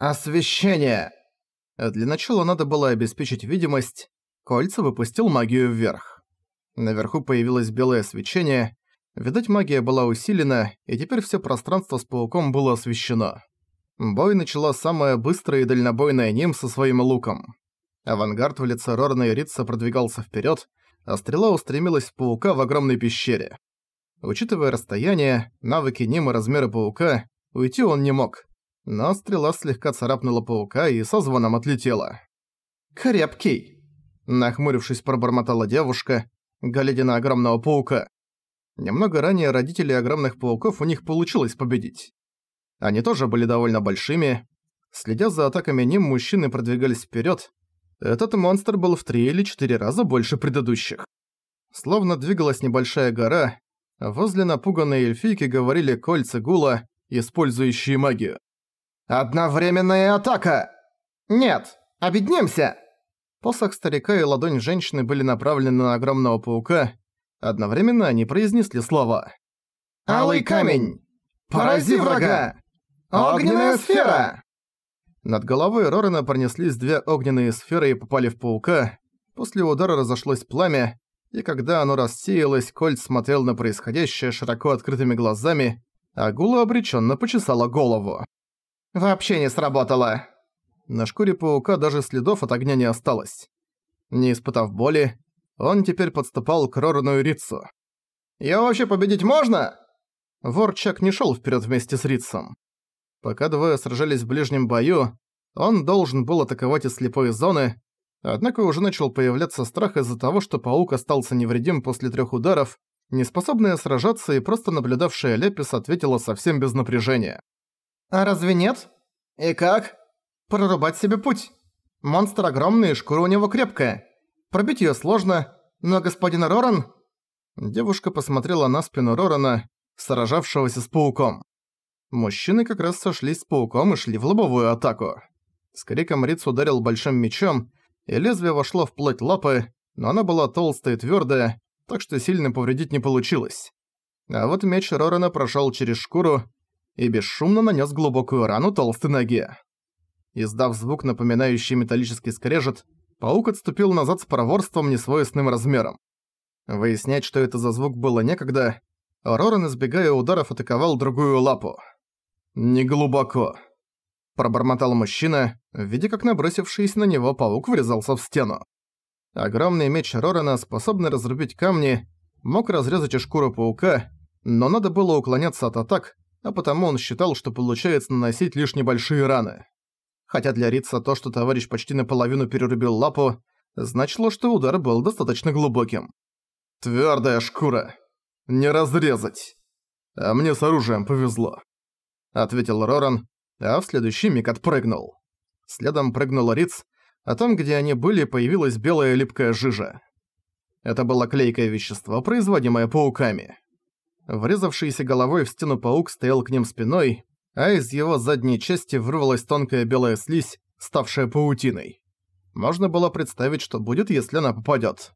Освещение! Для начала надо было обеспечить видимость. Кольца выпустил магию вверх. Наверху появилось белое свечение. Видать, магия была усилена, и теперь все пространство с пауком было освещено. Бой начала самая быстрая и дальнобойная Ним со своим луком. Авангард в лице Рорна и Рица продвигался вперед, а стрела устремилась в паука в огромной пещере. Учитывая расстояние, навыки Ним и размеры паука, уйти он не мог. Но стрела слегка царапнула паука и со звоном отлетела. «Крепкий!» Нахмурившись, пробормотала девушка, глядя на огромного паука. Немного ранее родители огромных пауков у них получилось победить. Они тоже были довольно большими. Следя за атаками ним, мужчины продвигались вперед. Этот монстр был в три или четыре раза больше предыдущих. Словно двигалась небольшая гора, возле напуганной эльфийки говорили кольца гула, использующие магию. «Одновременная атака!» «Нет, обеднемся!» Посох старика и ладонь женщины были направлены на огромного паука. Одновременно они произнесли слова. «Алый камень! Порази врага! Огненная сфера!» Над головой Рорена пронеслись две огненные сферы и попали в паука. После удара разошлось пламя, и когда оно рассеялось, Кольт смотрел на происходящее широко открытыми глазами, а Гула обреченно почесала голову. «Вообще не сработало!» На шкуре паука даже следов от огня не осталось. Не испытав боли, он теперь подступал к Рорану и Рицу. «Я вообще победить можно?» Ворчак не шел вперед вместе с Рицем. Пока двое сражались в ближнем бою, он должен был атаковать из слепой зоны, однако уже начал появляться страх из-за того, что паук остался невредим после трех ударов, неспособная сражаться и просто наблюдавшая Лепис ответила совсем без напряжения. «А разве нет? И как?» «Прорубать себе путь. Монстр огромный, шкура у него крепкая. Пробить её сложно, но господин Роран...» Девушка посмотрела на спину Рорана, сражавшегося с пауком. Мужчины как раз сошлись с пауком и шли в лобовую атаку. С криком Риц ударил большим мечом, и лезвие вошло в плоть лапы, но она была толстая и твёрдая, так что сильно повредить не получилось. А вот меч Рорана прошёл через шкуру и бесшумно нанёс глубокую рану толстой ноге. Издав звук, напоминающий металлический скрежет, паук отступил назад с проворством несвойственным размером. Выяснять, что это за звук было некогда, Роран, избегая ударов, атаковал другую лапу. «Не глубоко», – пробормотал мужчина, видя, как набросившийся на него паук врезался в стену. Огромный меч Рорана, способный разрубить камни, мог разрезать и шкуру паука, но надо было уклоняться от атак, а потому он считал, что получается наносить лишь небольшие раны. Хотя для Рица то, что товарищ почти наполовину перерубил лапу, значило, что удар был достаточно глубоким. «Твёрдая шкура. Не разрезать. А мне с оружием повезло». — ответил Роран, а в следующий миг отпрыгнул. Следом прыгнул Риц, а там, где они были, появилась белая липкая жижа. Это было клейкое вещество, производимое пауками. Врезавшийся головой в стену паук стоял к ним спиной, а из его задней части вырвалась тонкая белая слизь, ставшая паутиной. Можно было представить, что будет, если она попадёт.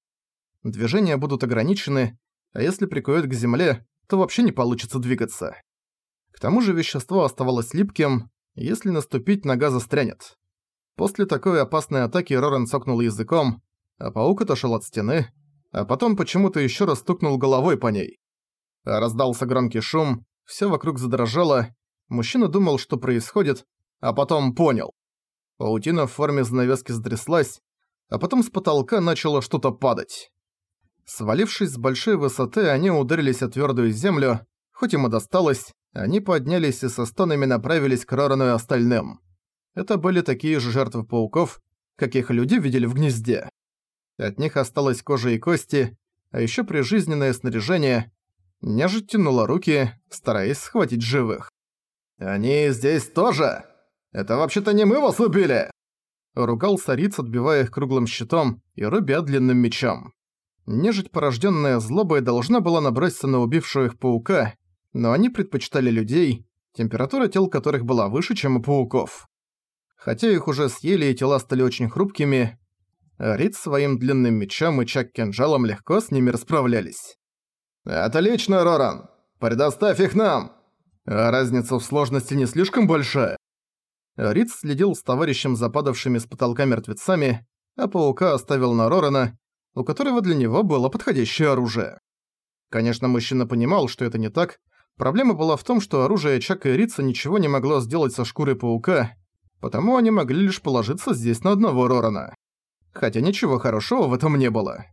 Движения будут ограничены, а если прикуют к земле, то вообще не получится двигаться. К тому же вещество оставалось липким, если наступить, нога застрянет. После такой опасной атаки Роран сокнул языком, а паук отошел от стены, а потом почему-то еще раз стукнул головой по ней. Раздался громкий шум, все вокруг задрожало, мужчина думал, что происходит, а потом понял. Паутина в форме занавески сдряслась, а потом с потолка начало что-то падать. Свалившись с большой высоты, они ударились о твердую землю, хоть им и досталось, они поднялись и со стонами направились к Рорану и остальным. Это были такие же жертвы пауков, каких люди видели в гнезде. От них осталась кожа и кости, а ещё прижизненное снаряжение. Нежить тянула руки, стараясь схватить живых. «Они здесь тоже? Это вообще-то не мы вас убили!» Ругался Риц, отбивая их круглым щитом и рубя длинным мечом. Нежить, порожденная злобой, должна была наброситься на убившего их паука, но они предпочитали людей, температура тел которых была выше, чем у пауков. Хотя их уже съели и тела стали очень хрупкими, Рид своим длинным мечом и Чак-кинжалом легко с ними расправлялись. «Отлично, Роран! Предоставь их нам!» а разница в сложности не слишком большая. Риц следил с товарищем за падавшими с потолка мертвецами, а паука оставил на Рорана, у которого для него было подходящее оружие. Конечно, мужчина понимал, что это не так. Проблема была в том, что оружие Чака и Рица ничего не могло сделать со шкурой паука, потому они могли лишь положиться здесь на одного Рорана. Хотя ничего хорошего в этом не было.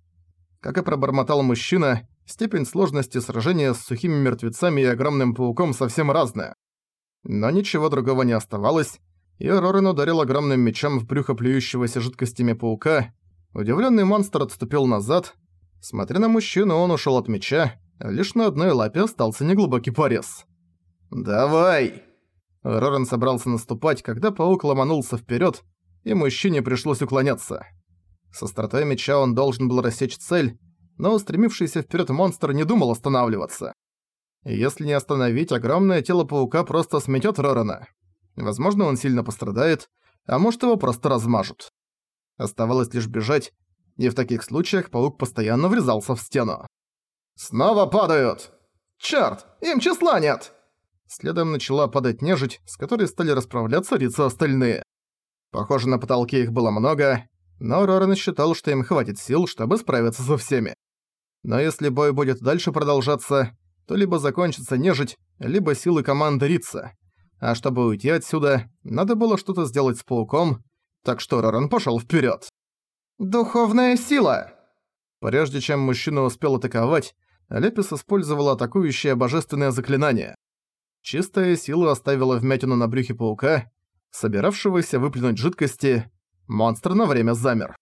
Как и пробормотал мужчина, степень сложности сражения с сухими мертвецами и огромным пауком совсем разная. Но ничего другого не оставалось, и Рорен ударил огромным мечом в брюхо плюющегося жидкостями паука. Удивленный монстр отступил назад. Смотря на мужчину, он ушел от меча, лишь на одной лапе остался неглубокий порез. «Давай!» Рорен собрался наступать, когда паук ломанулся вперед, и мужчине пришлось уклоняться. Со остротой меча он должен был рассечь цель, но устремившийся вперед монстр не думал останавливаться. Если не остановить, огромное тело паука просто сметет Рорена. Возможно, он сильно пострадает, а может его просто размажут. Оставалось лишь бежать, и в таких случаях паук постоянно врезался в стену. «Снова падают! Чёрт, им числа нет!» Следом начала падать нежить, с которой стали расправляться лица остальные. Похоже, на потолке их было много, но Роран считал, что им хватит сил, чтобы справиться со всеми. Но если бой будет дальше продолжаться, то либо закончится нежить, либо силы команды Рица. А чтобы уйти отсюда, надо было что-то сделать с пауком, так что Роран пошёл вперёд. «Духовная сила!» Прежде чем мужчина успел атаковать, Лепис использовала атакующее божественное заклинание. Чистая сила оставила вмятину на брюхе паука, собиравшегося выплюнуть жидкости, монстр на время замер.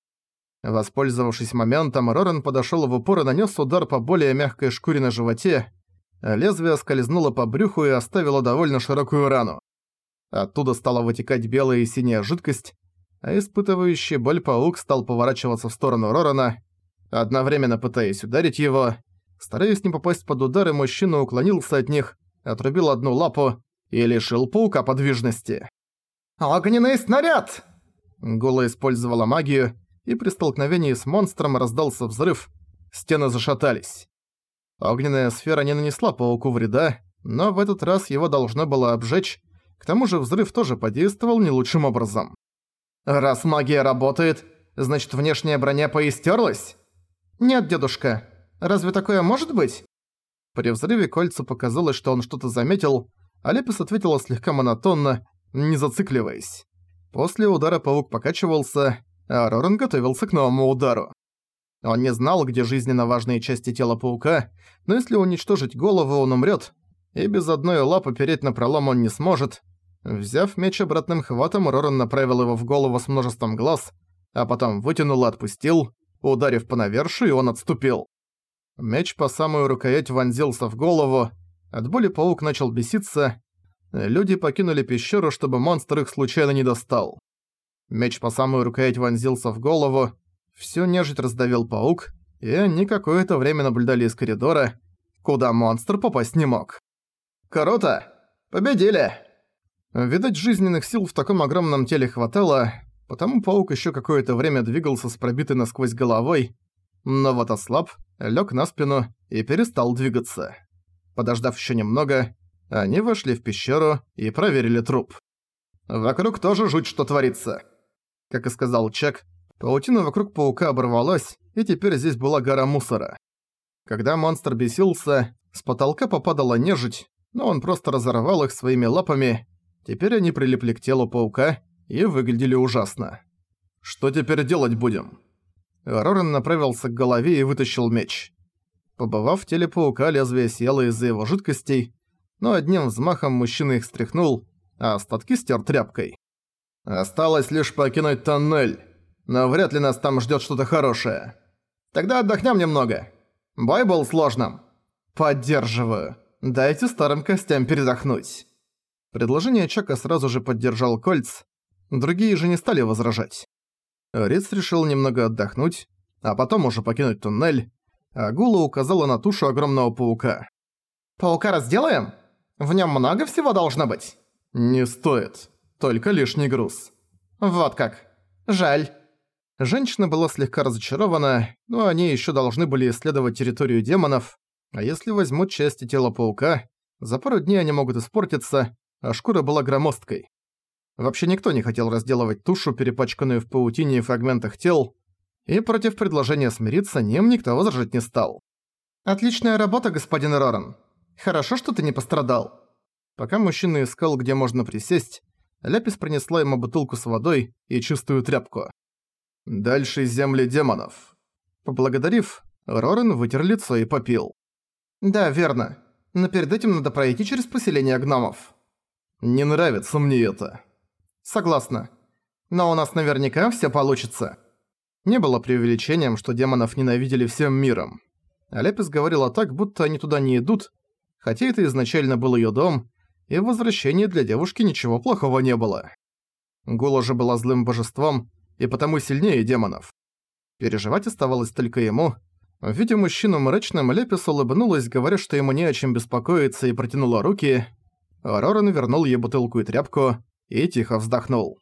Воспользовавшись моментом, Роран подошёл в упор и нанёс удар по более мягкой шкуре на животе, Лезвие скользнуло по брюху и оставило довольно широкую рану. Оттуда стала вытекать белая и синяя жидкость, а испытывающий боль паук стал поворачиваться в сторону Рорана, одновременно пытаясь ударить его. Стараясь не попасть под удары, мужчина уклонился от них, отрубил одну лапу и лишил паука подвижности. «Огненный снаряд!» Гула использовала магию, и при столкновении с монстром раздался взрыв, стены зашатались. Огненная сфера не нанесла пауку вреда, но в этот раз его должно было обжечь, к тому же взрыв тоже подействовал не лучшим образом. «Раз магия работает, значит внешняя броня поистерлась?» «Нет, дедушка. Разве такое может быть?» При взрыве кольцу показалось, что он что-то заметил, а Лепис ответила слегка монотонно, не зацикливаясь. После удара паук покачивался, а Роран готовился к новому удару. Он не знал, где жизненно важные части тела паука, но если уничтожить голову, он умрет, и без одной лапы переть на пролом он не сможет. Взяв меч обратным хватом, Роран направил его в голову с множеством глаз, а потом вытянул и отпустил. Ударив по навершию, он отступил. Меч по самую рукоять вонзился в голову, от боли паук начал беситься. Люди покинули пещеру, чтобы монстр их случайно не достал. Меч по самую рукоять вонзился в голову, Всю нежить раздавил паук, и они какое-то время наблюдали из коридора, куда монстр попасть не мог. «Круто! Победили!» Видать, жизненных сил в таком огромном теле хватало, потому паук еще какое-то время двигался с пробитой насквозь головой, но вот ослаб, лег на спину и перестал двигаться. Подождав еще немного, они вошли в пещеру и проверили труп. Вокруг тоже жуть что творится. Как и сказал Чак, Паутина вокруг паука оборвалась, и теперь здесь была гора мусора. Когда монстр бесился, с потолка попадала нежить, но он просто разорвал их своими лапами. Теперь они прилипли к телу паука и выглядели ужасно. «Что теперь делать будем?» Рорен направился к голове и вытащил меч. Побывав в теле паука, лезвие съело из-за его жидкостей, но одним взмахом мужчина их стряхнул, а остатки стер тряпкой. «Осталось лишь покинуть тоннель», но вряд ли нас там ждёт что-то хорошее. Тогда отдохнем немного. Бой был сложным. Поддерживаю. Дайте старым костям передохнуть. Предложение Чака сразу же поддержал Кольц. Другие же не стали возражать. Риц решил немного отдохнуть, а потом уже покинуть туннель, а Гула указала на тушу огромного паука. «Паука разделаем? В нём много всего должно быть?» «Не стоит. Только лишний груз». «Вот как. Жаль». Женщина была слегка разочарована, но они еще должны были исследовать территорию демонов, а если возьмут части тела паука, за пару дней они могут испортиться, а шкура была громоздкой. Вообще никто не хотел разделывать тушу, перепачканную в паутине и фрагментах тел, и против предложения смириться ним никто возражать не стал. «Отличная работа, господин Роран. Хорошо, что ты не пострадал». Пока мужчина искал, где можно присесть, Ляпис принесла ему бутылку с водой и чистую тряпку. «Дальше земли демонов». Поблагодарив, Роран вытер лицо и попил. «Да, верно. Но перед этим надо пройти через поселение гномов». «Не нравится мне это». «Согласна. Но у нас наверняка всё получится». Не было преувеличением, что демонов ненавидели всем миром. Алепис говорила так, будто они туда не идут, хотя это изначально был её дом, и в возвращении для девушки ничего плохого не было. Гула же была злым божеством, и потому сильнее демонов. Переживать оставалось только ему. В виде мужчину мрачным Лепис улыбнулась, говоря, что ему не о чем беспокоиться, и протянула руки. Роран вернул ей бутылку и тряпку и тихо вздохнул.